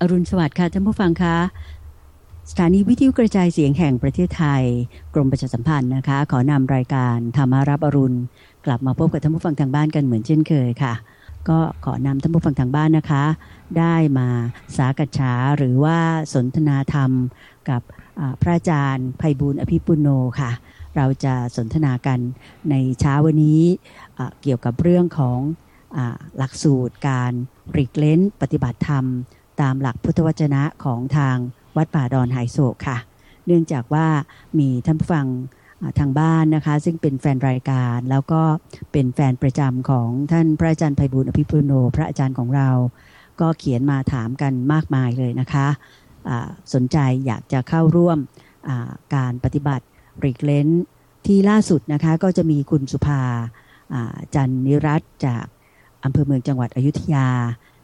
อรุณสวัสดิ์ค่ะท่านผู้ฟังคะสถานีวิทยุกระจายเสียงแห่งประเทศไทย กรมประชาสัมพันธ์นะคะ ขอนำรายการธรรมารับอรุณ กลับมาพบกับท่านผู้ฟังทางบ้านกันเหมือนเช่นเคยค่ะ ก็ขอนำท่านผู้ฟังทางบ้านนะคะ ได้มาสากัะฉาหรือว่าสนทนาธรรมกับพระอาจารย์ภัยบุญอภิปุโนค่ะ เราจะสนทนากันในเช้าวันนี้เกี่ยวกับเรื่องของหลักสูตรการปริกเล้นปฏิบัติธรรม ตามหลักพุทธวจนะของทางวัดป่าดอนไฮโศกค่ะ เนื่องจากว่ามีท่านผู้ฟังทางบ้านนะคะ ซึ่งเป็นแฟนรายการแล้วก็เป็นแฟนประจำของท่านพระอาจารย์ไพบุญอภิปุโน พระอาจารย์ของเรา ก็เขียนมาถามกันมากมายเลยนะคะสนใจอยากจะเข้าร่วมการปฏิบัติริกเลนที่ล่าสุดนะคะก็จะมีคุณสุภาจันนิรัตจากอำเภอเมืองจังหวัดอยุธยา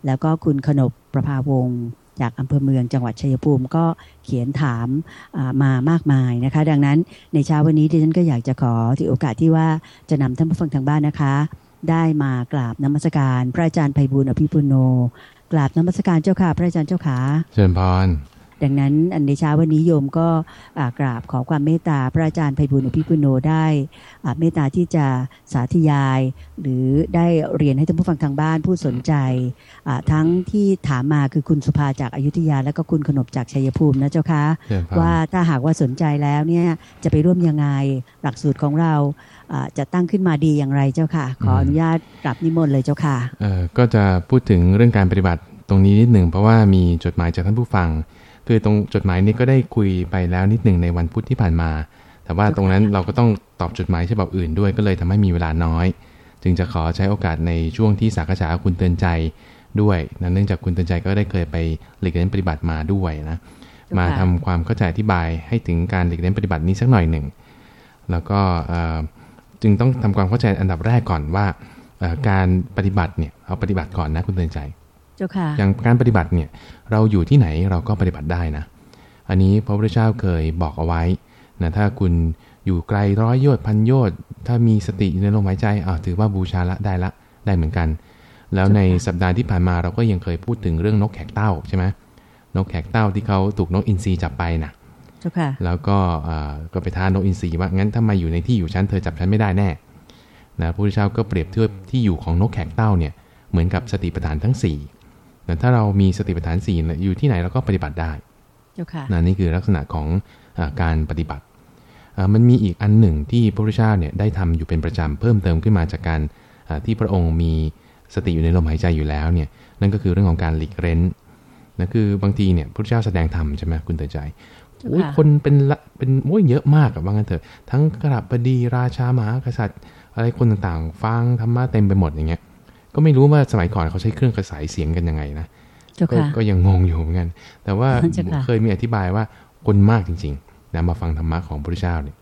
แล้วก็คุณขนบประภาวงศ์จากอำเภอเมืองจังหวัดชัยภูมิก็เขียนถามมามากมายนะคะ ดังนั้นในเช้าวันนี้ดิฉันก็อยากจะขอที่โอกาสที่ว่าจะนำท่านผู้ฟังทางบ้านนะคะ ได้มากราบนมัสการ พระอาจารย์ไพบุญอภิปุโน กราบนมัสการเจ้าค่ะ พระอาจารย์เจ้าขาเชิญพร ดังนั้นอันในเช้าวันนี้โยมก็กราบขอความเมตตาพระอาจารย์ไพบุญอภิปุโนได้เมตตาที่จะสาธยาย หรือได้เรียนให้ท่านผู้ฟังทางบ้านผู้สนใจ ทั้งที่ถามมาคือคุณสุภาจากอายุทยา และก็คุณขนบจากชัยภูมินะเจ้าคะว่าถ้าหากว่าสนใจแล้วเนี่ยจะไปร่วมยังไงหลักสูตรของเราจะตั้งขึ้นมาดีอย่างไรเจ้าค่ะ ขออนุญาตกลับนิมนต์เลยเจ้าค่ะก็จะพูดถึงเรื่องการปฏิบัติตรงนี้นิดหนึ่งเพราะว่ามีจดหมายจากท่านผู้ฟัง คือตรงจดหมายนี้ก็ได้คุยไปแล้วนิดหนึ่งในวันพุธที่ผ่านมา แต่ว่าตรงนั้นเราก็ต้องตอบจดหมายฉบับอื่นด้วยก็เลยทำให้มีเวลาน้อย จึงจะขอใช้โอกาสในช่วงที่สากษาคุณเตือนใจด้วยนะเนื่องจากคุณเตือนใจก็ได้เคยไปหลีกเล่นปฏิบัติมาด้วยนะมาทำความเข้าใจอธิบายให้ถึงการหลีกเล่นปฏิบัตินี้สักหน่อยหนึ่งแล้วก็จึงต้องทำความเข้าใจอันดับแรกก่อนว่าการปฏิบัติเนี่ยเอาปฏิบัติก่อนนะคุณเตือนใจ อย่างการปฏิบัติเนี่ยเราอยู่ที่ไหนเราก็ปฏิบัติได้นะ อันนี้พระพุทธเจ้าเคยบอกเอาไว้นะถ้าคุณอยู่ไกลร้อยโยชน์พันโยชน์ถ้ามีสติในลมหายใจอ่าถือว่าบูชาละได้ละได้เหมือนกัน แล้วในสัปดาห์ที่ผ่านมาเราก็ยังเคยพูดถึงเรื่องนกแขกเต้าใช่ไหมนกแขกเต้าที่เขาถูกนกอินทรีจับไปนะแล้วก็ก็ไปท้านกอินทรีว่างั้นถ้ามาอยู่ในที่อยู่ชั้นเธอจับฉันไม่ได้แน่นะพระพุทธเจ้าก็เปรียบเทียบที่อยู่ของนกแขกเต้าเนี่ยเหมือนกับสติปัฏฐานทั้ง4 แต่ถ้าเรามีสติปัฏฐานสี่อยู่ที่ไหนเราก็ปฏิบัติได้นะนี่คือลักษณะของอการปฏิบัติ มันมีอีกอันหนึ่งที่พระพุทธเจ้าเนี่ยได้ทำอยู่เป็นประจำเพิ่มเติมขึ้นมาจากการที่พระองค์มีสติอยู่ในลมหายใจอยู่แล้วเนี่ยนั่นก็คือเรื่องของการหลีกเร้นนะคือบางทีเนี่ยพระพุทธเจ้าแสดงธรรมใช่ไหมคุณเตือนใจโอ้ยคนเป็นละเป็นโอ้ยเยอะมากอะว่างั้นเถอะ ทั้งกระบดีราชามหากษัตริย์ อะไรคนต่างๆ ฟังธรรมะเต็มไปหมดอย่างเงี้ย ก็ไม่รู้ว่าสมัยก่อนเขาใช้เครื่องกระสายเสียงกันยังไงนะกก็ยังงงอยู่เหมือนกัน แต่ว่าเคยมีอธิบายว่าคนมากจริงๆนะมาฟังธรรมะของพระเจ้าเนี่ย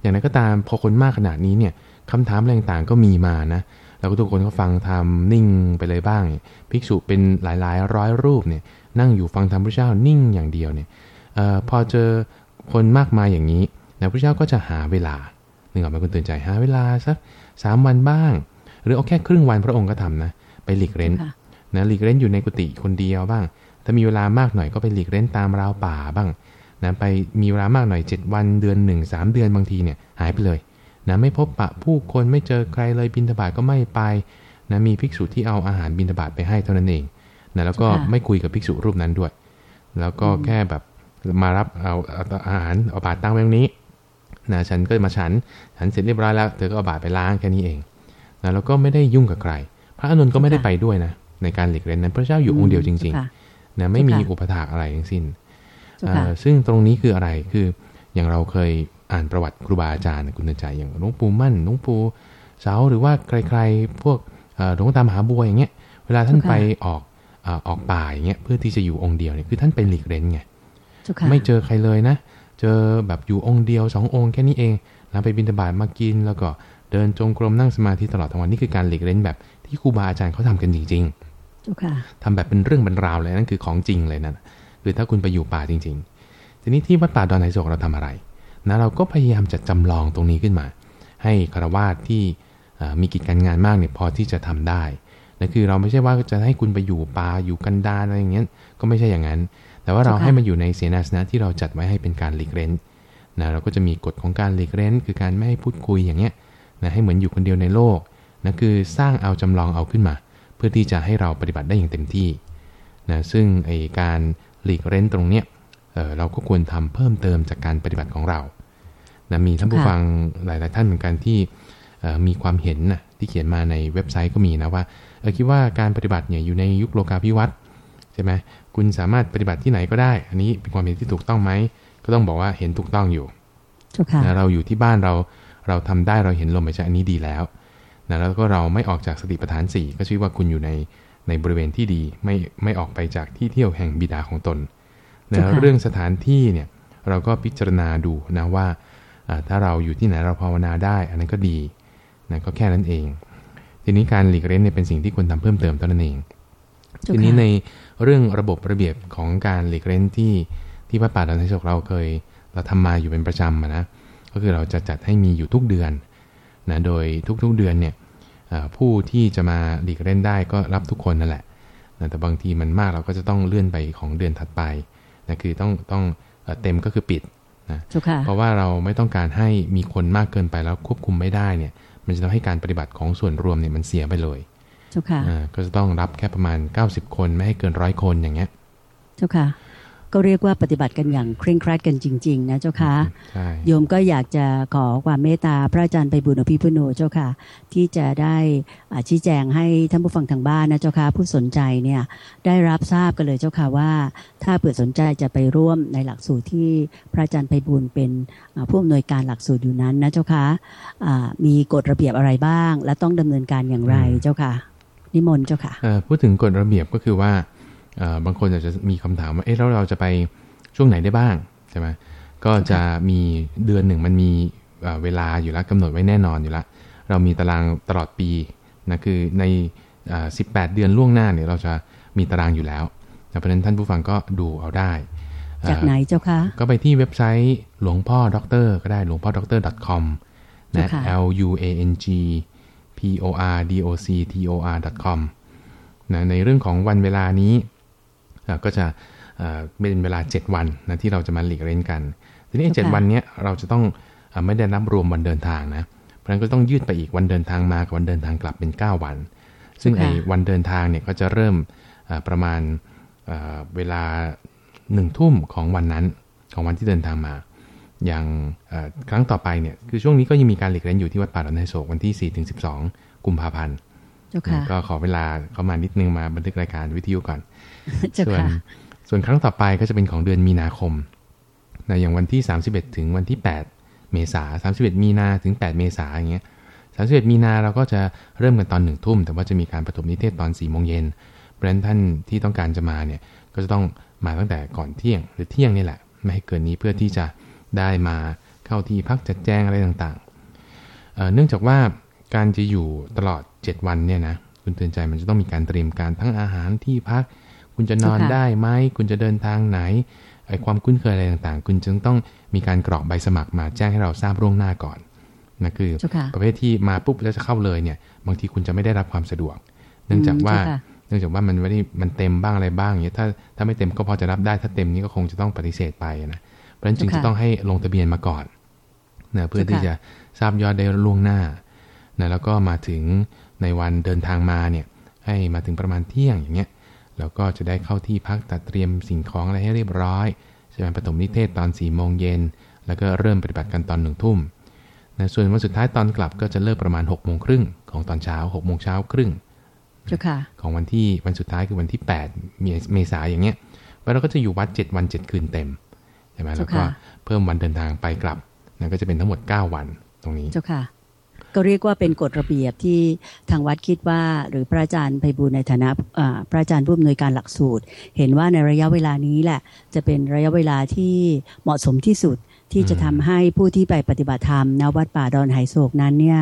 อย่างนั้นก็ตามพอคนมากขนาดนี้เนี่ยคำถามอะไรต่างๆก็มีมานะแล้วก็ทุกคนก็ฟังทำนิ่งไปเลยบ้าง ภิกษุเป็นหลายๆ ร้อยรูปเนี่ยนั่งอยู่ฟังธรรมพระเจ้านิ่งอย่างเดียวเนี่ยอพอเจอคนมากมายอย่างนี้นะพระเจ้าก็จะหาเวลาหนึ่งออกมาคุณตื่นใจหาเวลาสักสามวันบ้าง หรือเอาแค่ครึ่งวันพระองค์ก็ทำนะ ไปหลีกเล้นนะหลีกเล้นอยู่ในกุฏิคนเดียวบ้าง ถ้ามีเวลามากหน่อยก็ไปหลีกเล้นตามราวป่าบ้างนะไปมีเวลามากหน่อย 7 วันเดือน 1 3 เดือนบางทีเนี่ยหายไปเลยนะไม่พบปะผู้คนไม่เจอใครเลยบินทบาทก็ไม่ไปนะมีภิกษุที่เอาอาหารบินทบาทไปให้เท่านั้นเองนะแล้วก็ไม่คุยกับภิกษุรูปนั้นด้วย แล้วก็แค่แบบมารับเอาอาหารเอาบาตรตั้งไว้ตรงนี้นะฉันก็มาฉัน ฉันเสร็จเรียบร้อยแล้วเธอก็เอาบาตรไปล้างแค่นี้เอง นะแล้วก็ไม่ได้ยุ่งกับใคร พระอนุนก็ไม่ได้ไปด้วยนะ ในการหลีกเล่นนั้นพระเจ้าอยู่องค์เดียวจริงๆนะไม่มีอุปถากอะไรทั้งสิ้นซึ่งตรงนี้คืออะไรคืออย่างเราเคยอ่านประวัติครูบาอาจารย์คุณใจอย่างหลวงปู่มั่นหลวงปู่เสาหรือว่าใครๆ พวกหลวงตามหาบัวอย่างเงี้ยเวลาท่านไปออกออกป่าอย่างเงี้ยเพื่อที่จะอยู่องค์เดียวเนี่ยคือท่านเป็นหลีกเล่นไงไม่เจอใครเลยนะ เจอแบบอยู่องค์เดียวสององค์แค่นี้เองแล้วไปบินตบาตมากินแล้วก็ เดินจงกรมนั่งสมาธิตลอดทั้งวันนี่คือการหลีกเล่นแบบที่ครูบาอาจารย์เขาทำกันจริงๆทำแบบเป็นเรื่องบรรราวเลยนั่นคือของจริงเลยนั่นคือถ้าคุณไปอยู่ป่าจริง ๆ ทีนี้ที่วัดป่าดอนไหโศกเราทำอะไรนะเราก็พยายามจะจำลองตรงนี้ขึ้นมา ให้คารวาสที่มีกิจการงานมากเนี่ยพอที่จะทำได้นั่นคือเราไม่ใช่ว่าจะให้คุณไปอยู่ป่าอยู่กันดารอะไรอย่างเงี้ยก็ไม่ใช่อย่างนั้น แต่ว่าเราให้มันอยู่ในเสนาสนะที่เราจัดไว้ให้เป็นการหลีกเล้นนะเราก็จะมีกฎของการหลีกเล้นคือการไม่ให้พูดคุยอย่างเงี้ย นะให้เหมือนอยู่คนเดียวในโลกนะคือสร้างเอาจำลองเอาขึ้นมา เพื่อที่จะให้เราปฏิบัติได้อย่างเต็มที่นะซึ่งไอการหลีกเล้นตรงเนี้ยเเราก็ควรทำเพิ่มเติมจากการปฏิบัติของเรานะมีท่านผู้ฟังหลาย ๆ ท่านเหมือนกันที่มีความเห็นนะที่เขียนมาในเว็บไซต์ก็มีนะว่าเออคิดว่าการปฏิบัติเนี่ยอยู่ในยุคโลกาภิวัตน์ใช่ไหมคุณสามารถปฏิบัติที่ไหนก็ได้ อันนี้เป็นความเห็นที่ถูกต้องไหมก็ต้องบอกว่าเห็นถูกต้องอยู่นะเราอยู่ที่บ้านเรา เราทำได้เราเห็นลมหายใจอันนี้ดีแล้วนะแล้วก็เราไม่ออกจากสติปัฏฐานสี่ก็ชื่อว่าคุณอยู่ในในบริเวณที่ดีไม่ไม่ออกไปจากที่เที่ยวแห่งบิดาของตนนะเรื่องสถานที่เนี่ยเราก็พิจารณาดูนะว่าถ้าเราอยู่ที่ไหนเราภาวนาได้ อันนั้นก็ดีนะก็แค่นั้นเอง ทีนี้การหลีกเล่นเนี่ยเป็นสิ่งที่ควรทาเพิ่มเติมเท่านั้นเอง ทีนี้ในเรื่องระบบระเบียบของการหลีกเล่นที่ที่พระป่าดอนทศกเราเคย เราทำมาอยู่เป็นประจำนะ ก็คือเราจะจัดให้มีอยู่ทุกเดือนนะโดยทุกๆเดือนเนี่ยผู้ที่จะมาหลีกเล่นได้ก็รับทุกคนนั่นแหละนะแต่บางทีมันมากเราก็จะต้องเลื่อนไปของเดือนถัดไปนะคือต้องต้องเต็มก็คือปิดนะเพราะว่าเราไม่ต้องการให้มีคนมากเกินไปแล้วควบคุมไม่ได้เนี่ยมันจะทำให้การปฏิบัติของส่วนรวมเนี่ยมันเสียไปเลยเจ้าค่ะก็จะต้องรับแค่ประมาณ 90 คนไม่ให้เกินร้อยคนอย่างเงี้ยเจ้าค่ะ ก็เรียกว่าปฏิบัติกันอย่างเคร่งครัดกันจริง ๆ นะเจ้าค่ะโยมก็อยากจะขอความเมตตาพระอาจารย์ไปบุญอภิพุโนเจ้าค่ะ ที่จะได้ชี้แจงให้ท่านผู้ฟังทางบ้านนะเจ้าค่ะผู้สนใจเนี่ยได้รับทราบกันเลยเจ้าค่ะว่า ถ้าเผื่อสนใจจะไปร่วมในหลักสูตรที่พระอาจารย์ไปบุญเป็นผู้อำนวยการหลักสูตรอยู่นั้นนะเจ้าค่ะมีกฎระเบียบอะไรบ้าง และต้องดำเนินการอย่างไรเจ้าค่ะนิมนต์เจ้าค่ะพูดถึงกฎระเบียบก็คือว่า บางคนอาจจะมีคำถามว่าเอ๊ะแล้วเราจะไปช่วงไหนได้บ้างใช่ไหมก็จะมีเดือนหนึ่งมันมีเวลาอยู่แล้วกำหนดไว้แน่นอนอยู่แล้วเรามีตารางตลอดปีนะคือใน 18 เดือนล่วงหน้าเนี่ยเราจะมีตารางอยู่แล้วเพราะฉะนั้นท่านผู้ฟังก็ดูเอาได้ จากไหนเจ้าคะ ก็ไปที่เว็บไซต์หลวงพ่อด็อกเตอร์ก็ได้หลวงพ่อด็อกเตอร์ .com นะ l u a n g p o r d o c t o r com นะในเรื่องของวันเวลานี้ ก็จะเป็นเวลา 7 วันนะที่เราจะมาหลีกเล่นกัน ทีนี้เจ็ดวันนี้เราจะต้องไม่ได้นับรวมวันเดินทางนะเพราะฉะนั้นก็ต้องยืดไปอีกวันเดินทางมากับวันเดินทางกลับเป็น 9 วัน ซึ่งไอ้วันเดินทางเนี่ยก็จะเริ่มประมาณเวลาหนึ่งทุ่มของวันนั้นของวันที่เดินทางมา อย่างครั้งต่อไปเนี่ยคือช่วงนี้ก็ยังมีการหลีกเล่นอยู่ที่วัดป่าดอนไฮโศกวันที่4ถึง12กุมภาพันธ์ก็ขอเวลาเข้ามานิดนึงมาบันทึกรายการวิทยุก่อน ส่วนส่วนครั้งต่อไปก็จะเป็นของเดือนมีนาคมนะอย่างวันที่ 31 ถึงวันที่ 8 เมษา31 มีนาถึง 8 เมษาอย่างเงี้ย31 มีนาเราก็จะเริ่มกันตอนหนึ่งทุ่ม แต่ว่าจะมีการประถมนิเทศตอน4โมงเย็นเพราะฉะนั้นท่านที่ต้องการจะมาเนี่ยก็จะต้องมาตั้งแต่ก่อนเที่ยงหรือเที่ยงนี่แหละ ไม่ให้เกินนี้เพื่อที่จะได้มาเข้าที่พักจัดแจงอะไรต่างๆ เนื่องจากว่าการจะอยู่ตลอด 7 วันเนี่ยนะคุณเตือนใจมันจะต้องมีการเตรียมการทั้งอาหารที่พัก คุณจะนอนได้ไหมคุณจะเดินทางไหนไอความคุ้นเคยอะไรต่างๆ คุณจึงต้องมีการกรอกใบสมัครมาแจ้งให้เราทราบล่วงหน้าก่อนนะคือ ประเภทที่มาปุ๊บแล้วจะเข้าเลยเนี่ย บางทีคุณจะไม่ได้รับความสะดวก เนื่องจากว่าเนื่องจากว่ามันไม่ได้มันเต็มบ้างอะไรบ้างอย่างเงี้ยถ้าถ้าไม่เต็มก็พอจะรับได้ถ้าเต็มนี้ก็คงจะต้องปฏิเสธไปนะเพราะฉะนั้นจึงจะต้องให้ลงทะเบียนมาก่อนนะเพื่อที่จะทราบยอดได้ล่วงหน้านะแล้วก็มาถึงในวันเดินทางมาเนี่ย ให้มาถึงประมาณเที่ยงอย่างเงี้ย แล้วก็จะได้เข้าที่พักตัดเตรียมสิ่งของอะไรให้เรียบร้อยใช่ไหมปฐมนิเทศตอน4ี่โมงเย็น แล้วก็เริ่มปฏิบัติกันตอนหนึ่งทุ่มนะส่วนวันสุดท้ายตอนกลับก็จะเลิกประมาณ6กโมงครึ่งของตอนเช้า6กโมงเช้าครึ่งของวันที่วันสุดท้ายคือวันที่8เมษายนอย่างเงี้ยเราก็จะอยู่วัด 7 วัน 7 คืนเต็มใช่ไหมแล้วก็เพิ่มวันเดินทางไปกลับนั่นก็จะเป็นทั้งหมด 9 วันตรงนี้เจ้าค่ะ ก็เรียกว่าเป็นกฎระเบียบที่ทางวัดคิดว่า หรือพระอาจารย์ไพบูลในฐานะพระอาจารย์ผู้อำนวยการหลักสูตร เห็นว่าในระยะเวลานี้แหละ จะเป็นระยะเวลาที่เหมาะสมที่สุดที่จะทำให้ผู้ที่ไปปฏิบัติธรรมณวัดป่าดอนไหโศกนั้นเนี่ย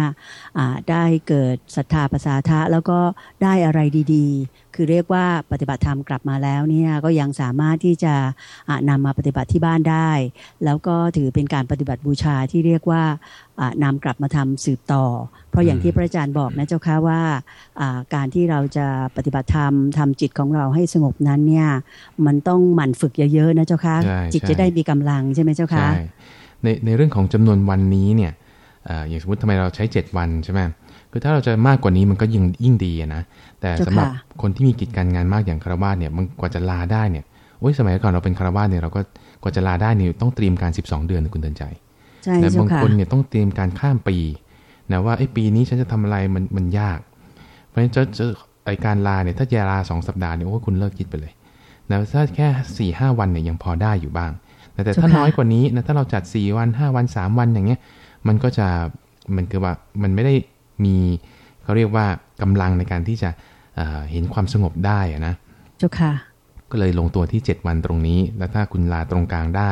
ได้เกิดศรัทธาภาษาทะแล้วก็ได้อะไรดี ๆ คือคือเรียกว่าปฏิบัติธรรมกลับมาแล้วเนี่ยก็ยังสามารถที่จะนำมาปฏิบัติที่บ้านได้ แล้วก็ถือเป็นการปฏิบัติบูชาที่เรียกว่านำกลับมาทำสืบต่อ เพราะอย่างที่พระอาจารย์บอกนะเจ้าค่ะว่าการที่เราจะปฏิบัติธรรมทำจิตของเราให้สงบนั้นเนี่ยมันต้องหมั่นฝึกเยอะๆนะเจ้าค่ะจิตจะได้มีกำลังใช่ไหมเจ้าค่ะในในเรื่องของจำนวนวันนี้เนี่ยอย่างสมมติทำไมเราใช้ 7 วันใช่ไหม คือถ้าเราจะมากกว่านี้มันก็ยิ่งยิ่งดีนะ แต่สำหรับคนที่มีกิจการงานมากอย่างคารวะเนี่ยมันกว่าจะลาได้เนี่ยโอ้ยสมัยก่อนเราเป็นคารวะเนี่ยเราก็กว่าจะลาได้เนี่ยต้องเตรียมการ 12 เดือนคุณเดินใจแต่บางคนเนี่ยต้องเตรียมการข้ามปีนะว่าไอ้ปีนี้ฉันจะทำอะไรมันมันยาก เพราะฉะนั้นจะจะไอการลาเนี่ยถ้าจะลาสองสัปดาห์เนี่ยโอ้คุณเลิกคิดไปเลยนะถ้าแค่สี่ห้าวันเนี่ยยังพอได้อยู่บ้าง แต่ถ้าน้อยกว่านี้นะถ้าเราจัดสี่วันห้าวันสามวันอย่างเงี้ย มันก็จะมันคือว่ามันไม่ได้ มีเขาเรียกว่ากำลังในการที่จะเห็นความสงบได้นะเจ้าค่ะ ก็เลยลงตัวที่ 7 วันตรงนี้ แล้วถ้าคุณลาตรงกลางได้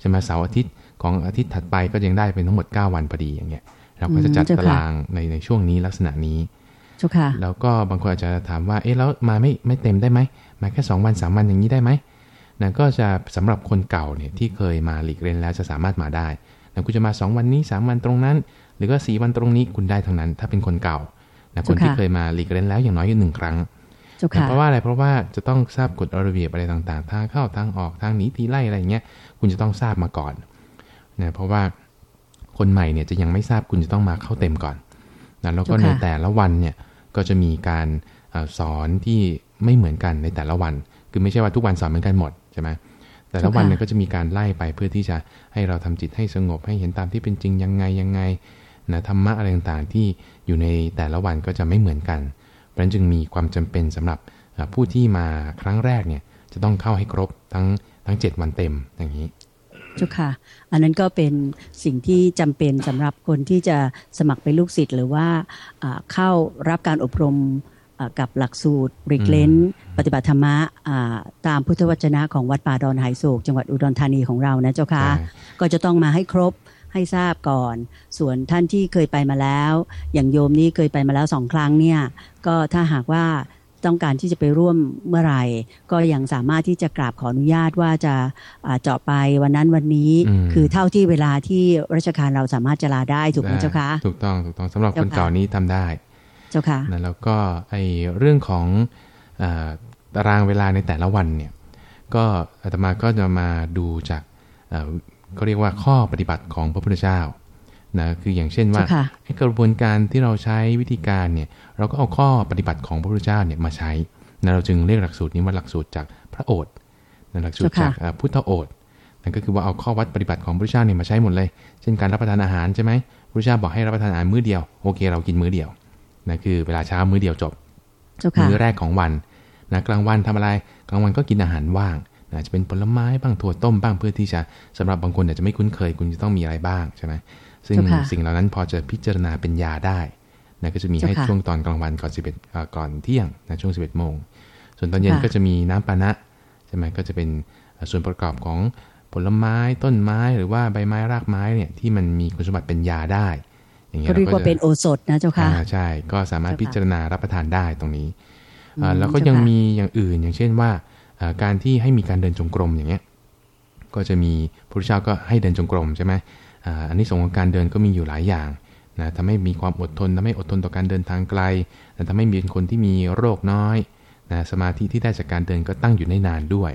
ใช่ไหมเสาร์อาทิตย์ของอาทิตย์ถัดไปก็ยังได้เป็นทั้งหมด 9 วันพอดีอย่างเงี้ย เราก็จะจัดตารางในในช่วงนี้ลักษณะนี้เจ้าค่ะแล้วก็บางคนอาจจะถามว่า เอ๊ะแล้วมาไม่ไม่เต็มได้ไหม มาแค่ 2 วัน 3 วันอย่างนี้ได้ไหมนั่นก็จะสำหรับคนเก่าเนี่ยที่เคยมาหลีกเล่นแล้วจะสามารถมาได้แต่คุณจะมา 2 วันนี้ 3 วันตรงนั้น หรือว่าสวันตรงนี้คุณได้ทั้งนั้น ถ้าเป็นคนเก่านะคนที่เคยมาหลีกเล่นแล้วอย่างน้อยหนึ่งครั้งเพราะว่าอะไรเพราะว่าจะต้องทราบกฎระเบียบอะไรต่างๆทางเข้าทางออกทางหนีทีไล่อะไรอย่างเงี้ยคุณจะต้องทราบมาก่อนนะเพราะว่าคนใหม่เนี่ยจะยังไม่ทราบคุณจะต้องมาเข้าเต็มก่อนนะแล้วก็ในแต่ละวันเนี่ยก็จะมีการสอนที่ไม่เหมือนกันในแต่ละวัน คือไม่ใช่ว่าทุกวันสอนเหมือนกันหมดใช่ไหมแต่ละวันเนี่ยก็จะมีการไล่ไปเพื่อที่จะให้เราทำจิตให้สงบให้เห็นตามที่เป็นจริงยังไงยังไง นะธรรมะอะไรต่างๆ ที่อยู่ในแต่ละวันก็จะไม่เหมือนกัน เพราะฉะนั้นจึงมีความจำเป็นสำหรับผู้ที่มาครั้งแรกเนี่ยจะต้องเข้าให้ครบทั้งทั้ง 7 วันเต็มอย่างนี้เจ้าค่ะ อันนั้นก็เป็นสิ่งที่จำเป็นสำหรับคนที่จะสมัครเป็นลูกศิษย์หรือว่าเข้ารับการอบรมกับหลักสูตรริกเลนปฏิบัติธรรมะตามพุทธวจนะของวัดป่าดอนไหโศกจังหวัดอุดรธานีของเรานะเจ้าค่ะ ก็จะต้องมาให้ครบ ให้ทราบก่อน ส่วนท่านที่เคยไปมาแล้ว อย่างโยมนี้เคยไปมาแล้วสองครั้งเนี่ยก็ถ้าหากว่าต้องการที่จะไปร่วมเมื่อไหร่ ก็ยังสามารถที่จะกราบขออนุญาตว่าจะเจาะไปวันนั้นวันนี้ คือเท่าที่เวลาที่ราชการเราสามารถจะลาได้ถูกไหมเจ้าคะถูกต้องถูกต้องสำหรับคนเก่านี้ทำได้ เจ้าค่ะแล้วก็ไอเรื่องของตารางเวลาในแต่ละวันเนี่ย ก็อาตมาก็จะมาดูจาก ก็เรียกว่าข้อปฏิบัติของพระพุทธเจ้านะคืออย่างเช่นว่าให้กระบวนการที่เราใช้วิธีการเนี่ยเราก็เอาข้อปฏิบัติของพระพุทธเจ้าเนี่ยมาใช้นะเราจึงเรียกหลักสูตรนี้ว่าหลักสูตรจากพระโอษฐ์นะหลักสูตรจากพุทธโอษฐ์นั่นก็คือว่าเอาข้อวัดปฏิบัติของพระพุทธเจ้าเนี่ยมาใช้หมดเลย เช่นการรับประทานอาหารใช่ไหมพระพุทธเจ้าบอกให้รับประทานอาหารมื้อเดียวโอเค เรากินมื้อเดียวนะคือเวลาเช้ามื้อเดียวจบมื้อแรกของวันนะกลางวันทำอะไร กลางวันก็กินอาหารว่าง นะจะเป็นผลไม้บ้างถั่วต้มบ้างเพื่อที่จะสำหรับบางคนอาจจะไม่คุ้นเคยคุณจะต้องมีอะไรบ้างใช่ไหมซึ่งสิ่งเหล่านั้นพอจะพิจารณาเป็นยาได้นะก็จะมีให้ช่วงตอนกลางวันก่อน11ก่อนเที่ยงนะช่วง11โมงส่วนตอนเย็นก็จะมีน้ำปานะใช่ไหมก็จะเป็นส่วนประกอบของผลไม้ต้นไม้หรือว่าใบไม้รากไม้เนี่ยที่มันมีคุณสมบัติเป็นยาได้ อย่างเงี้ยก็เรียกว่าเป็นโอสถนะเจ้าค่ะใช่ก็สามารถพิจารณารับประทานได้ตรงนี้แล้วก็ยังมีอย่างอื่นอย่างเช่นว่า การที่ให้มีการเดินจงกรมอย่างเงี้ยก็จะมีพระพุทธเจ้าก็ให้เดินจงกรมใช่ไหมอันนี้สงของการเดินก็มีอยู่หลายอย่างนะทำให้มีความอดทนทำให้อดทนต่อการเดินทางไกลแต่ทำให้มีคนที่มีโรคน้อยนะสมาธิที่ได้จากการเดินก็ตั้งอยู่ในนานด้วย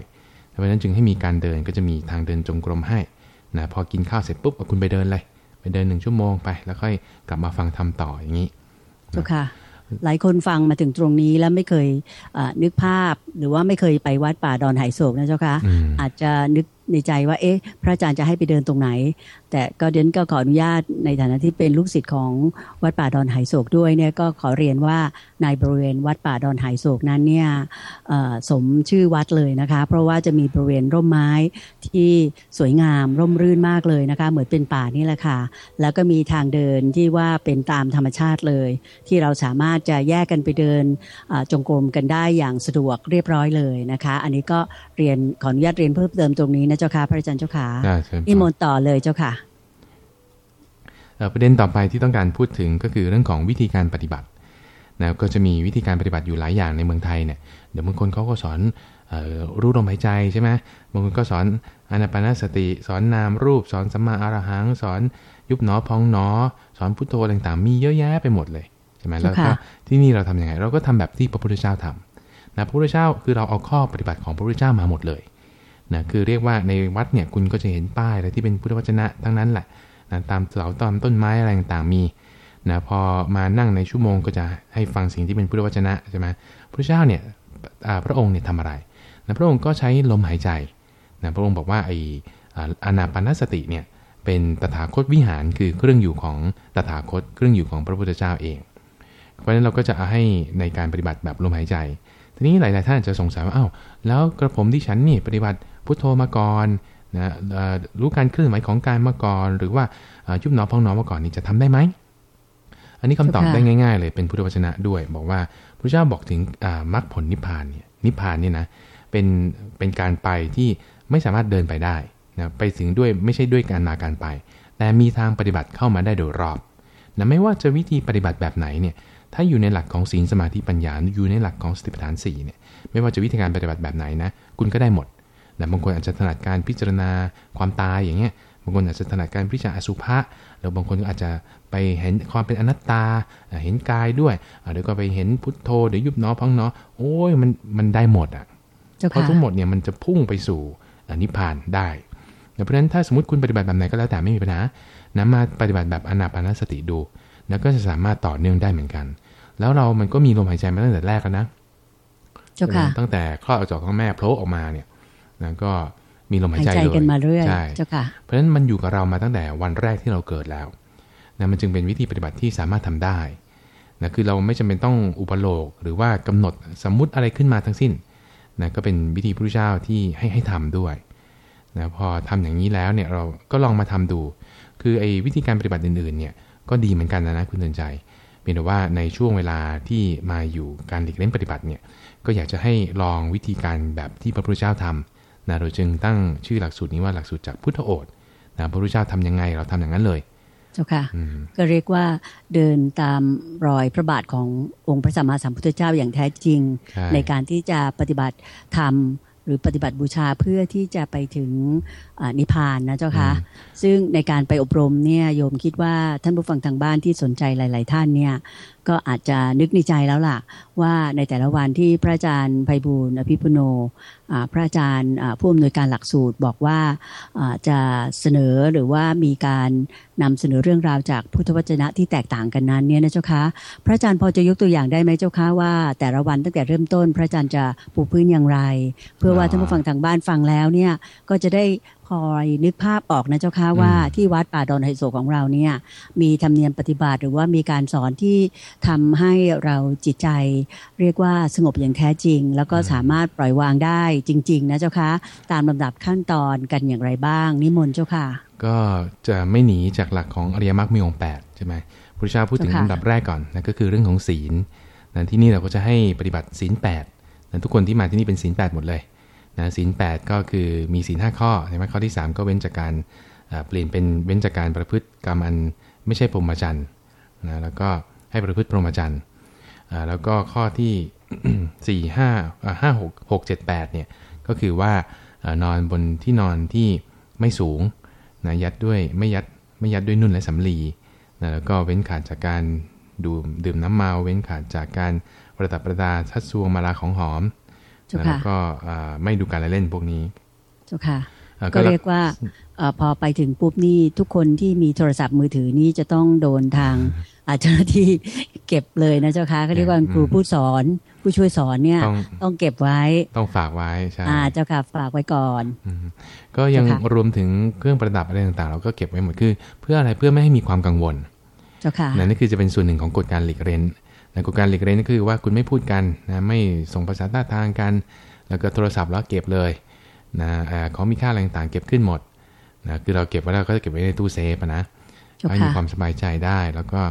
เพราะฉะนั้นจึงให้มีการเดินก็จะมีทางเดินจงกรมให้นะพอกินข้าวเสร็จปุ๊บคุณไปเดินเลย ไปเดินหนึ่งชั่วโมงไป แล้วค่อยกลับมาฟังทำต่ออย่างนี้ถูกค่ะ หลายคนฟังมาถึงตรงนี้แล้วไม่เคยนึกภาพ หรือว่าไม่เคยไปวัดป่าดอนไหโศกนะเจ้าค่ะอาจจะนึก ในใจว่า เอ๊ะ พระอาจารย์จะให้ไปเดินตรงไหน แต่ก็เดนก็ขออนุญาตในฐานะที่เป็นลูกศิษย์ของวัดป่าดอนไหโศกด้วยเนี่ยก็ขอเรียนว่าในบริเวณวัดป่าดอนไหโศกนั้นเนี่ยสมชื่อวัดเลยนะคะ เพราะว่าจะมีบริเวณร่มไม้ที่สวยงามร่มรื่นมากเลยนะคะ เหมือนเป็นป่านี่แหละค่ะ แล้วก็มีทางเดินที่ว่าเป็นตามธรรมชาติเลย ที่เราสามารถจะแยกกันไปเดินจงกรมกันได้อย่างสะดวกเรียบร้อยเลยนะคะ อันนี้ก็เรียนขออนุญาตเรียนเพิ่มเติมตรงนี้นะเจ้าค่ะพระอาจารย์เจ้าค่ะนิมนต์ต่อเลยเจ้าค่ะประเด็นต่อไปที่ต้องการพูดถึงก็คือเรื่องของวิธีการปฏิบัตินะก็จะมีวิธีการปฏิบัติอยู่หลายอย่างในเมืองไทยเนี่ยเดี๋ยวบางคนเขาก็สอนรู้ลมหายใจใช่ไหมบางคนก็สอนอนาปานสติ สอนนามรูป สอนสัมมาอรหัง สอนยุบหนอพองหนอ สอนพุทโธต่างๆ มีเยอะแยะไปหมดเลยใช่ไหมแล้วก็ที่นี่เราทํำยังไง เราก็ทำแบบที่พระพุทธเจ้าทำนะพระพุทธเจ้าคือเราเอาข้อปฏิบัติของพระพุทธเจ้ามาหมดเลย นะคือเรียกว่าในวัดเนี่ยคุณก็จะเห็นป้ายอะไรที่เป็นพุทธวจนะทั้งนั้นแหละนะตามเสาตามต้นไม้อะไรต่างๆมีนะพอมานั่งในชั่วโมงก็จะให้ฟังสิ่งที่เป็นพุทธวจนะใช่ไหมพระเจ้าเนี่ยพระองค์เนี่ยทำอะไรนะพระองค์ก็ใช้ลมหายใจนะพระองค์บอกว่าไอ้อนาปานสติเนี่ยเป็นตถาคตวิหารคือเครื่องอยู่ของตถาคต เครื่องอยู่ของพระพุทธเจ้าเอง เพราะฉะนั้นเราก็จะเอาให้ในการปฏิบัติแบบลมหายใจ ทีนี้หลาย ๆ ท่านจะสงสัยว่าอ้าวแล้วกระผมที่ฉันนี่ปฏิบัติ พุทโธมาก่อนนะรู้การเคลื่อนไหวของกายมาก่อน หรือว่ายุบหนอพองหนอมาก่อนนี่จะทำได้ไหมอันนี้คำตอบได้ง่าย ๆ เลยเป็นพุทธวจนะด้วย บอกว่าพระเจ้าบอกถึงมรรคผลนิพพานเนี่ยนิพพานเนี่ยนะเป็นเป็นการไปที่ไม่สามารถเดินไปได้นะไปถึงด้วยไม่ใช่ด้วยการมาการไป แต่มีทางปฏิบัติเข้ามาได้โดยรอบนะไม่ว่าจะวิธีปฏิบัติแบบไหนเนี่ยถ้าอยู่ในหลักของศีลสมาธิปัญญาอยู่ในหลักของสติปัฏฐาน4เนี่ยไม่ว่าจะวิธีการปฏิบัติแบบไหนนะคุณก็ได้หมด แต่บางคนอาจจะถนัดการพิจารณาความตายอย่างเงี้ย บางคนอาจจะถนัดการพิจารณาอสุภะหรือบางคนก็อาจจะไปเห็นความเป็นอนัตตา เห็นกายด้วยเดี๋ยวก็ไปเห็นพุทโธเดี๋ยวยุบเนาะพังเนาะโอ้ยมันมันได้หมดอะเพราะทั้งหมดเนี่ยมันจะพุ่งไปสู่นิพพานได้เพราะฉะนั้นถ้าสมมติคุณปฏิบัติแบบไหนก็แล้วแต่ไม่มีปัญหานะมาปฏิบัติแบบอนาปานสติดู แล้วก็จะสามารถต่อเนื่องได้เหมือนกัน แล้วเรามันก็มีลมหายใจมาตั้งแต่แรกแล้วนะตั้งแต่คลอดออกจากท้องแม่โผล่ออกมาเนี่ย นะก็มีลมหายใจเลยกันมาเรื่อยใช่เจ้าค่ะเพราะฉะนั้นมันอยู่กับเรามาตั้งแต่วันแรกที่เราเกิดแล้วนะมันจึงเป็นวิธีปฏิบัติที่สามารถทำได้นะคือเราไม่จำเป็นต้องอุปโลกหรือว่ากำหนดสมมุติอะไรขึ้นมาทั้งสิ้นนะก็เป็นวิธีพระเจ้าที่ให้ให้ทำด้วยนะพอทำอย่างนี้แล้วเนี่ยเราก็ลองมาทำดู คือไอ้วิธีการปฏิบัติอื่นๆเนี่ยก็ดีเหมือนกันนะนะคุณเตือนใจเพียงแต่ว่าในช่วงเวลาที่มาอยู่การหลีกเล่นปฏิบัติเนี่ยก็อยากจะให้ลองวิธีการแบบที่พระพุทธเจ้าทำ นะเราจึงตั้งชื่อหลักสูตรนี้ว่าหลักสูตรจากพุทธโอษนะพระพุทธเจ้าทํำยังไงเราทำอย่างนั้นเลยเจ้าค่ะก็เรียกว่าเดินตามรอยพระบาทขององค์พระสัมมาสัมพุทธเจ้าอย่างแท้จริง ในการที่จะปฏิบัติธรรมหรือปฏิบัติบูชาเพื่อที่จะไปถึงนิพพานนะเจ้าคะซึ่งในการไปอบรมเนี่ยโยมคิดว่าท่านผู้ฟังทางบ้านที่สนใจหลาย ๆ ท่านเนี่ยก็อาจจะนึกในใจแล้วล่ะ ว่าในแต่ละวันที่พระอาจารย์ไพบูลอภิปุโนพระอาจารย์ผู้อำนวยการหลักสูตรบอกว่าจะเสนอหรือว่ามีการนำเสนอเรื่องราวจากพุทธวจนะที่แตกต่างกันนั้นเนี่ยนะเจ้าคะพระอาจารย์พอจะยกตัวอย่างได้ไหมเจ้าคะว่าแต่ละวันตั้งแต่เริ่มต้น พระอาจารย์จะปูพื้นอย่างไร เพื่อว่าท่านผู้ฟังทางบ้านฟังแล้วเนี่ยก็จะได้ พอยนึกภาพออกนะเจ้าค่ะว่าที่วัดป่าดอนไฮโซของเราเนี่ยมีธรรมเนียมปฏิบัติหรือว่ามีการสอนที่ทำให้เราจิตใจ เรียกว่าสงบอย่างแท้จริง แล้วก็สามารถปล่อยวางได้จริง ๆ นะเจ้าค่ะตามลำดับขั้นตอนกันอย่างไรบ้าง นิมนต์เจ้าค่ะ ก็จะไม่หนีจากหลักของอริยมรรคมีองค์8ใช่ไหมพระเจ้าพูดถึงลำดับแรกก่อนนั่นก็คือเรื่องของศีลนะที่นี่เราก็จะให้ปฏิบัติศีล8นะทุกคนที่มาที่นี่เป็นศีล8หมดเลย นะศีลแก็คือมีศีลห้าข้อใช่ไหมข้อที่ 3 ก็เว้นจากการเปลี่ยนเป็นเว้นจากการประพฤติกรรมอันไม่ใช่พรหมจรรย์นะแล้วก็ให้ประพฤติพรหมจรรย์แล้วก็ข้อที่ 4 5 5 6 6 7 8เนี่ยก็คือว่านอนบนที่นอนที่ไม่สูงนะยัดด้วยไม่ยัดไม่ยัดด้วยนุ่นและสำลีนะแล้วก็เว้นขาดจากการดื่มดื่มน้ำเมา เว้นขาดจากการประดับประดาชัดซวงมาลาของหอม แล้วก็ไม่ดูการเล่นพวกนี้เจ้าค่ะก็เรียกว่าพอไปถึงปุ๊บนี่ทุกคนที่มีโทรศัพท์มือถือนี่จะต้องโดนทางเจ้าหน้าที่เก็บเลยนะเจ้าค่ะเขาเรียกว่าครูผู้สอนผู้ช่วยสอนเนี่ยต้องเก็บไว้ ต้องฝากไว้ใช่เจ้าค่ะฝากไว้ก่อน ก็ยังรวมถึงเครื่องประดับอะไรต่างๆ เราก็เก็บไว้หมดคือ เพื่ออะไรเพื่อไม่ให้มีความกังวลเจ้าค่ะนั่นคือจะเป็นส่วนหนึ่งของกฎการหลีกเล่นในกฎการหลีกเล่นก็คือว่าคุณไม่พูดกันนะไม่ส่งภาษาท่าทางกัน แล้วก็โทรศัพท์แล้วเก็บเลยนะของมีค่าอะไรต่างเก็บขึ้นหมดนะคือเราเก็บไว้แล้วก็จะเก็บไว้ในตู้เซฟนะให้มีความสบายใจได้ แล้วก็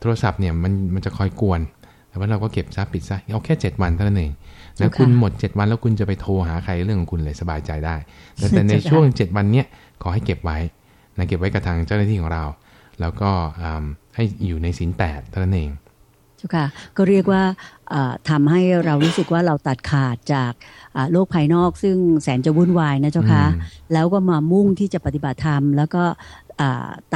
โทรศัพท์เนี่ยมันมันจะคอยกวนแต่ว่าเราก็เก็บซะปิดซะเอาแค่ 7 วันเท่านั้นเองแล้วคุณหมด 7 วันแล้วคุณจะไปโทรหาใครเรื่องของคุณเลยสบายใจได้แต่ในช่วง 7 วันเนี้ยขอให้เก็บไว้นะเก็บไว้กับทางเจ้าหน้าที่ของเรา แล้วก็ให้อยู่ในสินแปดเท่านั้นเอง จ้าค่ะก็เรียกว่าทำให้เรารู้สึกว่าเราตัดขาดจากโลกภายนอก ซึ่งแสนจะวุ่นวายนะเจ้าค่ะแล้วก็มามุ่งที่จะปฏิบัติธรรม แล้วก็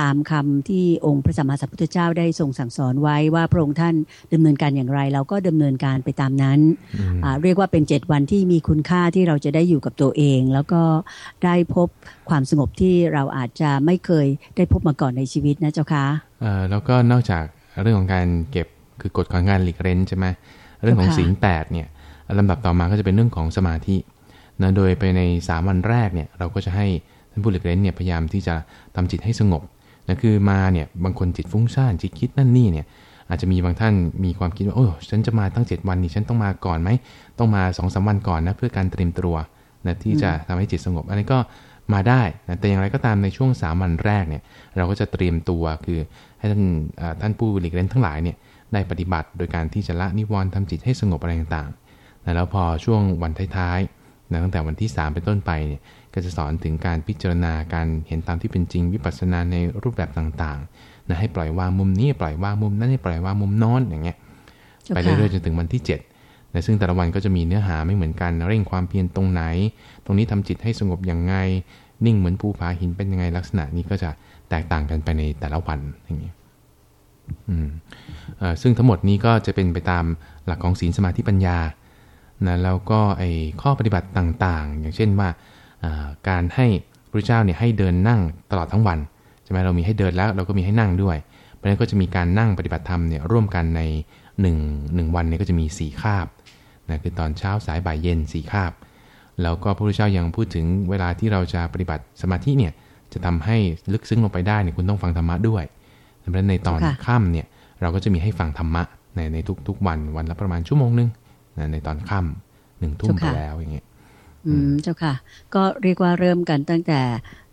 ตามคำที่องค์พระสัมมาสัมพุทธเจ้าได้ทรงสั่งสอนไว้ว่าพระองค์ท่านดำเนินการอย่างไร เราก็ดำเนินการไปตามนั้น เรียกว่าเป็นเจ็ดวันที่มีคุณค่าที่เราจะได้อยู่กับตัวเอง แล้วก็ได้พบความสงบที่เราอาจจะไม่เคยได้พบมาก่อนในชีวิตนะเจ้าคะแล้วก็นอกจากเรื่องของการเก็บ คือกฎของงานหลีกเร้นใช่ไหมเรื่องของศีลแปดเนี่ยลำดับต่อมาก็จะเป็นเรื่องของสมาธินะโดยไปในสามวันแรกเนี่ยเราก็จะให้ท่านผู้หลีกเล่นเนี่ยพยายามที่จะทำจิตให้สงบนะคือมาเนี่ยบางคนจิตฟุ้งซ่านจิตคิดนั่นนี่เนี่ยอาจจะมีบางท่านมีความคิดว่าโอ้ฉันจะมาตั้ง 7 วันนี่ฉันต้องมาก่อนไหมต้องมา2อสวันก่อนนะเพื่อการเตรียมตัวนะที่จะทำให้จิตสงบ อันนี้ก็มาได้นะแต่อย่างไรก็ตามในช่วง 3 วันแรกเนี่ยเราก็จะเตรียมตัวคือให้ท่านท่านผู้หลีกเล่นทั้งหลายเนี่ย ได้ปฏิบัติโดยการที่จะละนิวรณ์ทำจิตให้สงบอะไรต่างๆนะแล้วพอช่วงวันท้ายๆนะตั้งแต่วันที่ 3 เป็นต้นไปเนี่ยก็จะสอนถึงการพิจารณาการเห็นตามที่เป็นจริงวิปัสสนาในรูปแบบต่างๆนะให้ปล่อยวางมุมนี้ปล่อยวางมุมนั้นให้ปล่อยวางมุมนอนอย่างเงี้ยไปเรื่อยๆจนถึงวันที่7นะซึ่งแต่ละวันก็จะมีเนื้อหาไม่เหมือนกัน เร่งความเพียรตรงไหน ตรงนี้ทำจิตให้สงบอย่างไง นิ่งเหมือนภูผาหินเป็นยังไงลักษณะนี้ก็จะแตกต่างกันไปในแต่ละวันอย่างนี้อืม ซึ่งทั้งหมดนี้ก็จะเป็นไปตามหลักของศีลสมาธิปัญญานะแล้วก็ไอ้ข้อปฏิบัติต่างๆ อย่างเช่นว่าการให้พระเจ้าเนี่ยให้เดินนั่งตลอดทั้งวันใช่ไหมเรามีให้เดินแล้วเราก็มีให้นั่งด้วย เพราะฉะนั้นก็จะมีการนั่งปฏิบัติธรรมเนี่ยร่วมกันใน1 1วันเนี่ยก็จะมี4คาบนะคือตอนเช้าสายบ่ายเย็น4คาบแล้วก็พระพุทธเจ้ายังพูดถึงเวลาที่เราจะปฏิบัติสมาธิเนี่ยจะทำให้ลึกซึ้งลงไปได้เนี่ยคุณต้องฟังธรรมะด้วย เพราะฉะนั้นในตอนค่ำเนี่ยเราก็จะมีให้ฟังธรรมะในในทุกๆวันวันละประมาณชั่วโมงนึงนะในตอนค่ำหนึ่งทุ่มไปแล้วอย่างเงี้ยอืมเจ้าค่ะ ก็เรียกว่าเริ่มกันตั้งแต่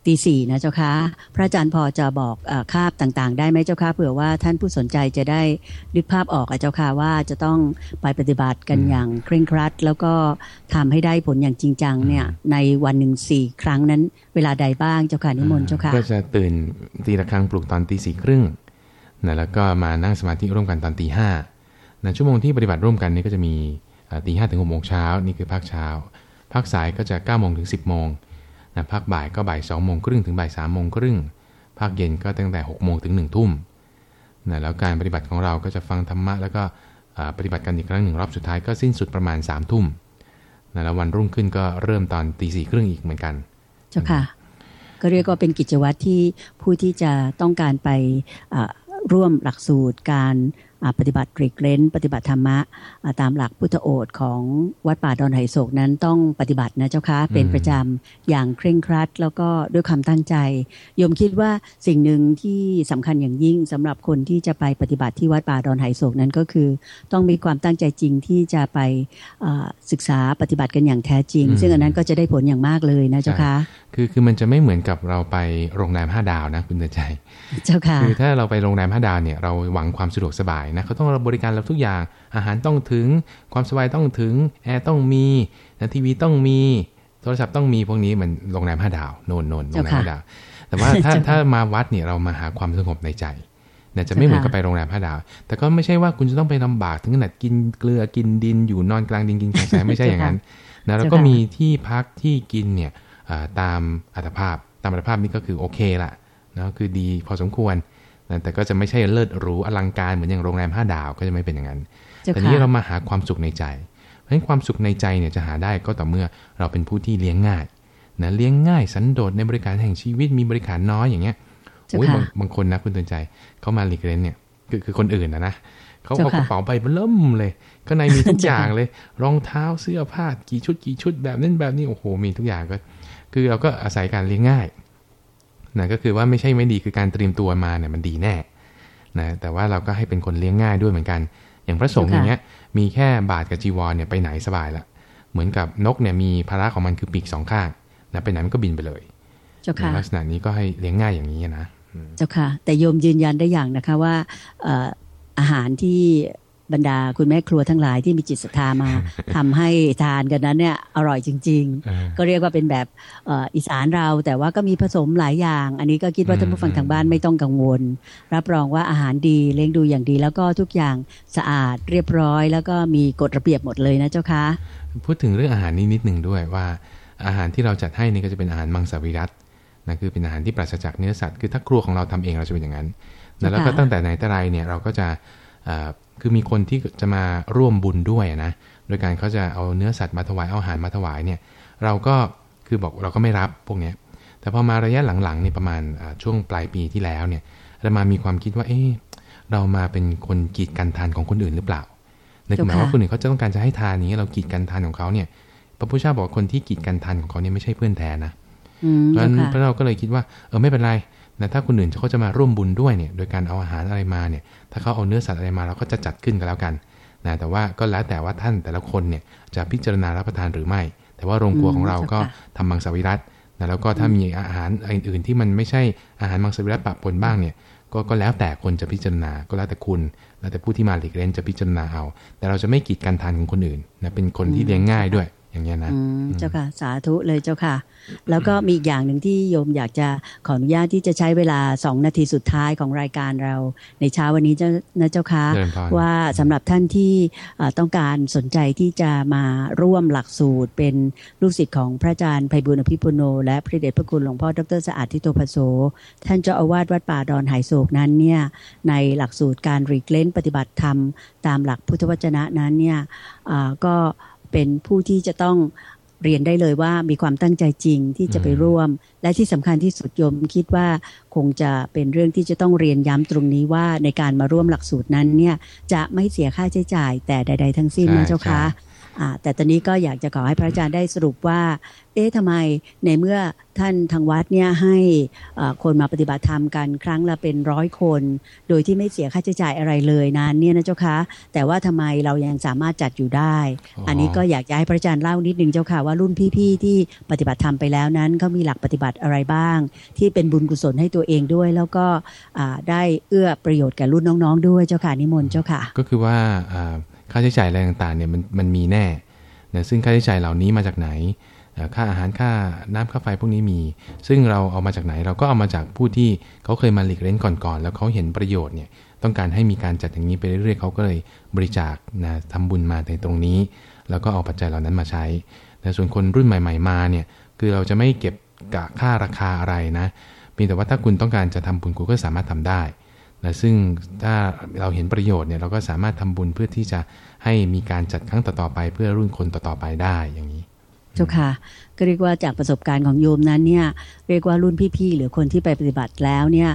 ตีสี่นะเจ้าค่ะพระอาจารย์พอจะบอกอคาบต่างๆ ได้ไหมเจ้าค่ะเผื่อว่าท่านผู้สนใจจะได้นึกภาพออกอะเจ้าค่ะว่าจะต้องไปปฏิบัติกันอย่างเคร่งครัด แล้วก็ทำให้ได้ผลอย่างจริงจังเนี่ยในวันหนึ่งสี่ครั้งนั้น เวลาใดบ้างเจ้าค่ะนิมนต์เจ้าค่ะก็จะตื่นตีละครั้งปลุกตอนตีสี่ครึ่ง นะแล้วก็มานั่งสมาธิร่วมกันตอนตีห้านะชั่วโมงที่ปฏิบัติร่วมกันนี่ก็จะมีตีห้าถึงหกโมงเช้านี่คือภาคเช้าภาคสายก็จะ9ก้าโมงถึง 10บโมงนะภาคบ่ายก็บ่ายสองโมงครึ่งถึงบ่ายสามโมงครึ่งภาคเย็นก็ตั้งแต่6กโมงถึง1นึ่ทุ่มนะแล้วการปฏิบัติของเราก็จะฟังธรรมะแล้วก็ปฏิบัติกันอีกครั้งหนึ่งรอบสุดท้ายก็สิ้นสุดประมาณ3ามทุ่มนะแล้ววันรุ่งขึ้นก็เริ่มตอนตีสี่ครึ่งอีกเหมือนกัน เจ้าค่ะ ก็เรียกว่าเป็นกิจวัตรที่ผู้ที่จะต้องการไป ร่วมหลักสูตรการ ปฏิบัติริกเลนปฏิบัติธรรมะตามหลักพุทธโอษของวัดป่าดอนไหโศกนั้นต้องปฏิบัตินะเจ้าคะเป็นประจำอย่างเคร่งครัด แล้วก็ด้วยความตั้งใจโยมคิดว่าสิ่งหนึ่งที่สำคัญอย่างยิ่งสำหรับคนที่จะไปปฏิบัติที่วัดป่าดอนไหโศกนั้นก็คือ ต้องมีความตั้งใจจริงที่จะไปศึกษาปฏิบัติกันอย่างแท้จริง ซึ่งอันนั้นก็จะได้ผลอย่างมากเลยนะเจ้าคะคือคือมันจะไม่เหมือนกับเราไปโรงแรมห้าดาวนะคุณเตือนใจ เจ้าค่ะคือถ้าเราไปโรงแรมห้าดาวเนี่ยเราหวังความสะดวกสบายนะเขาต้องบริการเราทุกอย่าง อาหารต้องถึง ความสบายต้องถึง แอร์ต้องมีนะทีวีต้องมี โทรศัพท์ต้องมีพวกนี้เหมือนโรงแรมห้าดาว โนนโนนโรงแรมห้าดาว แต่ว่าถ้าถ้ามาวัดเนี่ยเรามาหาความสงบในใจเนี่ยจะไม่เหมือนกับไปโรงแรมห้าดาว แต่ก็ไม่ใช่ว่าคุณจะต้องไปลำบากถึงขนาดกินเกลือกินดินอยู่นอนกลางดินกินกลางแสงไม่ใช่อย่างนั้นนะแล้วก็มีที่พักที่กินเนี่ยตามอัตภาพ ตามอัตภาพนี่ก็คือโอเคละนะคือดีพอสมควร แต่ก็จะไม่ใช่เลิศหรูอลังการเหมือนอย่างโรงแรมห้าดาวก็จะไม่เป็นอย่างนั้น แต่นี้เรามาหาความสุขในใจ เพราะฉะนั้นความสุขในใจเนี่ยจะหาได้ก็ต่อเมื่อเราเป็นผู้ที่เลี้ยงง่ายนะเลี้ยงง่ายสันโดษในบริการแห่งชีวิตมีบริการน้อยอย่างเงี้ยโอ้ยบางบางคนนะคุณเตือนใจเขามาลีกเรนเนี่ยคือคือคนอื่นนะนะเขาเอากระเป๋าไปเริ่มเลยข้างในมีทุกอย่างเลย รองเท้าเสื้อผ้ากี่ชุดกี่ชุดแบบนั้นแบบนี้โอ้โหมีทุกอย่างก็ คือเราก็อาศัยการเลี้ยงง่าย นะก็คือว่าไม่ใช่ไม่ดีคือการเตรียมตัวมาเนี่ยมันดีแน่นะแต่ว่าเราก็ให้เป็นคนเลี้ยงง่ายด้วยเหมือนกัน อย่างพระสงฆ์อย่างเงี้ยมีแค่บาทกับจีวรเนี่ยไปไหนสบายละเหมือนกับนกเนี่ยมีภาระของมันคือปีกสองข้างนะไปไหนมันก็บินไปเลยเจ้าค่ะลักษณะนี้ก็ให้เลี้ยงง่ายอย่างนี้นะเจ้าค่ะ แต่โยมยืนยันได้อย่างนะคะว่าอาหารที่ บรรดาคุณแม่ครัวทั้งหลายที่มีจิตศรัทธามาทำให้ทานกันนั้นเนี่ยอร่อยจริงเออๆก็เรียกว่าเป็นแบบเอ่ออีสานเราแต่ว่าก็มีผสมหลายอย่าง อันนี้ก็คิดว่าอืมท่านผู้ฟังทางบ้านไม่ต้องกังวล รับรองว่าอาหารดีเลี้ยงดูอย่างดี แล้วก็ทุกอย่างสะอาดเรียบร้อย แล้วก็มีกฎระเบียบหมดเลยนะเจ้าคะพูดถึงเรื่องอาหารนี้นิดหนึ่งด้วยว่า อาหารที่เราจัดให้นี่ก็จะเป็นอาหารมังสวิรัตนะคือเป็นอาหารที่ปราศจากเนื้อสัตว์คือถ้าครัวของเราทำเองเราจะเป็นอย่างนั้นนะแล้วก็ค่ะตั้งแต่ไหนแต่ไรเนี่ยเราก็จะเอ่อ คือมีคนที่จะมาร่วมบุญด้วยนะ โดยการเขาจะเอาเนื้อสัตว์มาถวายเอาอาหารมาถวายเนี่ย เราก็คือบอกเราก็ไม่รับพวกเนี้ย แต่พอมาระยะหลังๆเนี่ยประมาณอ่าช่วงปลายปีที่แล้วเนี่ยเรามามีความคิดว่า เอ๊ะเรามาเป็นคนกีดกันทานของคนอื่นหรือเปล่าในคือหมายว่าคนอื่นเขาจะต้องการจะให้ทานนี้เรากีดกันทานของเขาเนี่ย พระพุทธเจ้าบอกว่าคนที่กีดกันทานของเขาเนี่ยไม่ใช่เพื่อนแท้นะอืมเพราะฉะเจ้านั้นค่ะพระเราก็เลยคิดว่า เออไม่เป็นไร นะถ้าคนอื่นเขาจะมาร่วมบุญด้วยเนี่ย โดยการเอาอาหารอะไรมาเนี่ย ถ้าเขาเอาเนื้อสัตว์อะไรมาเราก็จะจัดขึ้นกันแล้วกันนะแต่ว่าก็แล้วแต่ว่าท่านแต่ละคนเนี่ยจะพิจารณารับประทานหรือไม่ แต่ว่าโรงครัวของเราก็ทำมังสวิรัตนะแล้วก็ถ้ามีอาหารอื่นๆที่มันไม่ใช่อาหารมังสวิรัตปะปนบ้างเนี่ยก็ก็แล้วแต่คนจะพิจารณา ก็แล้วแต่คุณ แล้วแต่ผู้ที่มาหลีกเล่นจะพิจารณาเอา แต่เราจะไม่กีดกันทานของคนอื่นนะเป็นคนที่เลี้ยงง่ายด้วย อย่างเงี้ยนะอืมเจ้าค่ะ สาธุเลยเจ้าค่ะ แล้วก็มีอีกอย่างหนึ่งที่โยมอยากจะขออนุญาตที่จะใช้เวลาสองนาทีสุดท้ายของรายการเราในเช้าวันนี้เจ้านะเจ้าค่ะเจริญพรว่าสำหรับท่านที่เอ่อต้องการสนใจที่จะมาร่วมหลักสูตร เป็นลูกศิษย์ของพระอาจารย์ไพบุญอภิปุโน และพระเดชพระคุณหลวงพ่อดรสะอาดทิโตภโสท่านเจ้าอาวาสวัดป่าดอนไหโศกนั้นเนี่ยในหลักสูตรการรีเกลนปฏิบัติธรรม ตามหลักพุทธวจนะนั้นเนี่ยอ่าก็ เป็นผู้ที่จะต้องเรียนได้เลยว่ามีความตั้งใจจริงที่จะไปร่วม และที่สำคัญที่สุดโยมคิดว่าคงจะเป็นเรื่องที่จะต้องเรียนย้ำตรงนี้ว่าในการมาร่วมหลักสูตรนั้นเนี่ยจะไม่เสียค่าใช้จ่ายแต่ใด ๆ ทั้งสิ้นใช่นะเจ้าคะใช่อ่า แต่ตอนนี้ก็อยากจะขอให้พระอาจารย์ได้สรุปว่า เอ๊ะทำไมในเมื่อท่านทางวัดเนี่ยให้อ่าคนมาปฏิบัติธรรมกันครั้งละเป็นร้อยคน โดยที่ไม่เสียค่าใช้จ่ายอะไรเลยนั้นเนี่ยนะเจ้าคะแต่ว่าทำไมเรายังสามารถจัดอยู่ได้อ๋ออัอันนี้ก็อยากจะให้พระอาจารย์เล่านิดนึงเจ้าค่ะว่ารุ่นพี่ๆที่ปฏิบัติธรรมไปแล้วนั้นเขามีหลักปฏิบัติอะไรบ้าง ที่เป็นบุญกุศลให้ตัวเองด้วย แล้วก็อ่าได้เอื้อประโยชน์แก่รุ่นน้องๆ ด้วยเจ้าค่ะนิมนต์เจ้าค่ะ ก็คือว่าอ่า ค่าใช้จ่ายอะไรต่างๆเนี่ยมันมันมีแน่นะซึ่งค่าใช้จ่ายเหล่านี้มาจากไหน ค่าอาหารค่าน้ำค่าไฟพวกนี้มี ซึ่งเราเอามาจากไหนเราก็เอามาจากผู้ที่เขาเคยมาหลีกเล่นก่อนๆ แล้วเขาเห็นประโยชน์เนี่ยต้องการให้มีการจัดอย่างนี้ไปเรื่อยๆเขาก็เลยบริจาคนะทำบุญมาในตรงนี้ แล้วก็เอาปัจจัยเหล่านั้นมาใช้แต่ส่วนคนรุ่นใหม่ ๆ มาเนี่ยคือเราจะไม่เก็บกะค่าราคาอะไรนะเพียงแต่ว่าถ้าคุณต้องการจะทำบุญคุณก็สามารถทำได้ นะซึ่งถ้าเราเห็นประโยชน์เนี่ยเราก็สามารถทำบุญเพื่อที่จะให้มีการจัดครั้งต่อๆไป เพื่อรุ่นคนต่อๆไปได้อย่างนี้เจ้าค่ะก็เรียกว่าจากประสบการณ์ของโยมนั้นเนี่ยเรียกว่ารุ่นพี่ๆหรือคนที่ไปปฏิบัติแล้วเนี่ย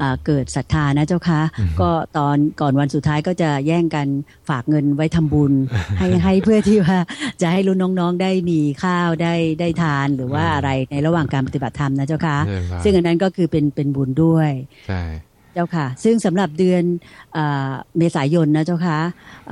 อ่าเกิดศรัทธานะเจ้าค่ะอืมก็ตอนก่อนวันสุดท้ายก็จะแย่งกันฝากเงินไว้ทำบุญ ให้ให้เพื่อที่ว่าจะให้รุ่นน้องๆได้มีข้าวได้ได้ทานหรือว่าอะไรในระหว่างการปฏิบัติธรรมนะเจ้าค่ะเจริญพรซึ่งอันนั้นก็คือเป็นเป็นบุญด้วยใช่ เจ้าค่ะ ซึ่งสำหรับเดือนอาเมษายนนะเจ้าค่ะ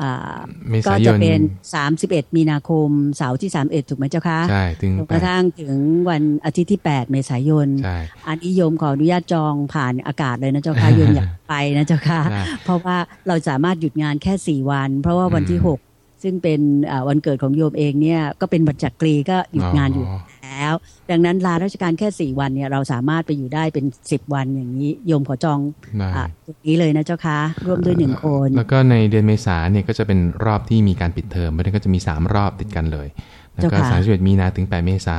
อ่าเมก็ษายจะนเป็น 31 มีนาคมเสาร์ที่ 31 ถูกไหมเจ้าคะใช่ถึงจนแปกระดทั่งถึงวันอาทิตย์ที่ 8 เมษายนใช่อันนี้โยมขออนุญาตจองผ่านอากาศเลยนะเจ้าค่ะโยมอยากไปนะเจ้าค่ะใช่เพราะว่าเราสามารถหยุดงานแค่ 4 วัน เพราะว่าวันที่อืม6ซึ่งเป็นอ่าวันเกิดของโยมเองเนี่ยก็เป็นบัตรจักรีก็หยุดงานอยู่ แล้ว ดังนั้นลาราชการแค่ 4 วันเนี่ยเราสามารถไปอยู่ได้เป็น 10 วันอย่างนี้โยมขอจองได้อะตรงนี้เลยนะเจ้าค่ะร่วมด้วยหนึ่งคน แล้วก็ในเดือนเมษาเนี่ยก็จะเป็นรอบที่มีการปิดเทอมเพราะฉะนั้นก็จะมี 3 รอบติดกันเลย แล้วก็เจ้าค่ะสามสิบเอ็ดมีนาถึง8เมษา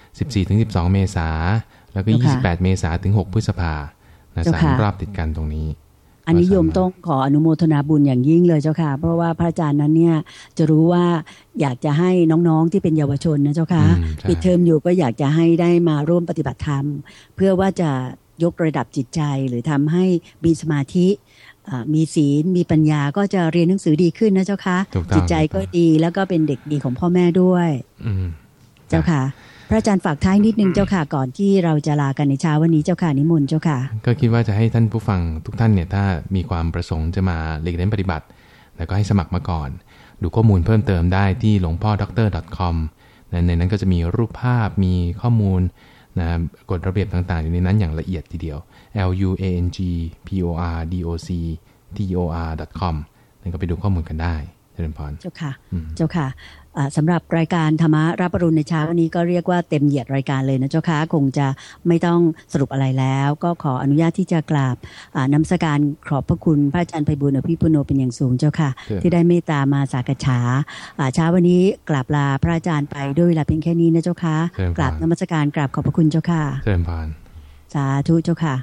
14ถึง12เมษาแล้วก็เจ้าค่ะ28เมษาถึง6พฤษภานะเจ้าสามค่ะรอบติดกันตรงนี้ อันนี้ก็สามารถโยมต้องขออนุโมทนาบุญอย่างยิ่งเลยเจ้าค่ะ เพราะว่าพระอาจารย์นั้นเนี่ยจะรู้ว่าอยากจะให้น้องๆที่เป็นเยาวชนนะเจ้าค่ะอืมใช่ปิดเทอมอยู่ก็อยากจะให้ได้มาร่วมปฏิบัติธรรม เพื่อว่าจะยกระดับจิตใจหรือทำให้มีสมาธิอ่ามีศีลมีปัญญาก็จะเรียนหนังสือดีขึ้นนะเจ้าค่ะถูกต้องจิตใจก็ดีแล้วก็เป็นเด็กดีของพ่อแม่ด้วยอืมเจ้าค่ะ พระอาจารย์ฝากท้ายนิดนึงเจ้าค่ะก่อนที่เราจะลากันในเช้าวันนี้เจ้าค่ะนิมนต์เจ้าค่ะ ก็คิดว่าจะให้ท่านผู้ฟังทุกท่านเนี่ยถ้ามีความประสงค์จะมาเรียนเล่นปฏิบัติ แล้วก็ให้สมัครมาก่อน ดูข้อมูลเพิ่มเติมได้ที่หลวงพ่อด็อกเตอร์ .com นะในนั้นก็จะมีรูปภาพมีข้อมูลนะกฎระเบียบต่างๆ อยู่ในนั้นอย่างละเอียดทีเดียว l u a n g p o r d o c t o r com นั่นก็ไปดูข้อมูลกันได้เจริญพรเจ้าค่ะอืมเจ้าค่ะอ่า สำหรับรายการธรรมรับปรุณในเช้าวันนี้ก็เรียกว่าเต็มเหยียดรายการเลยนะเจ้าค่ะคงจะไม่ต้องสรุปอะไรแล้ว ก็ขออนุญาตที่จะกราบอ่านำสการขอบพระคุณพระอาจารย์ไพบุญอภิปุโนเป็นอย่างสูงเจ้าค่ะเชิญที่ได้เมตตามาสากฉาอ่าเช้าวันนี้กราบลาพระอาจารย์ไปด้วยเวลาเพียงแค่นี้นะเจ้าค่ะเชิญพรกราบนมัสการกราบขอบพระคุณเจ้าค่ะเจริญพรสาธุเจ้าค่ะ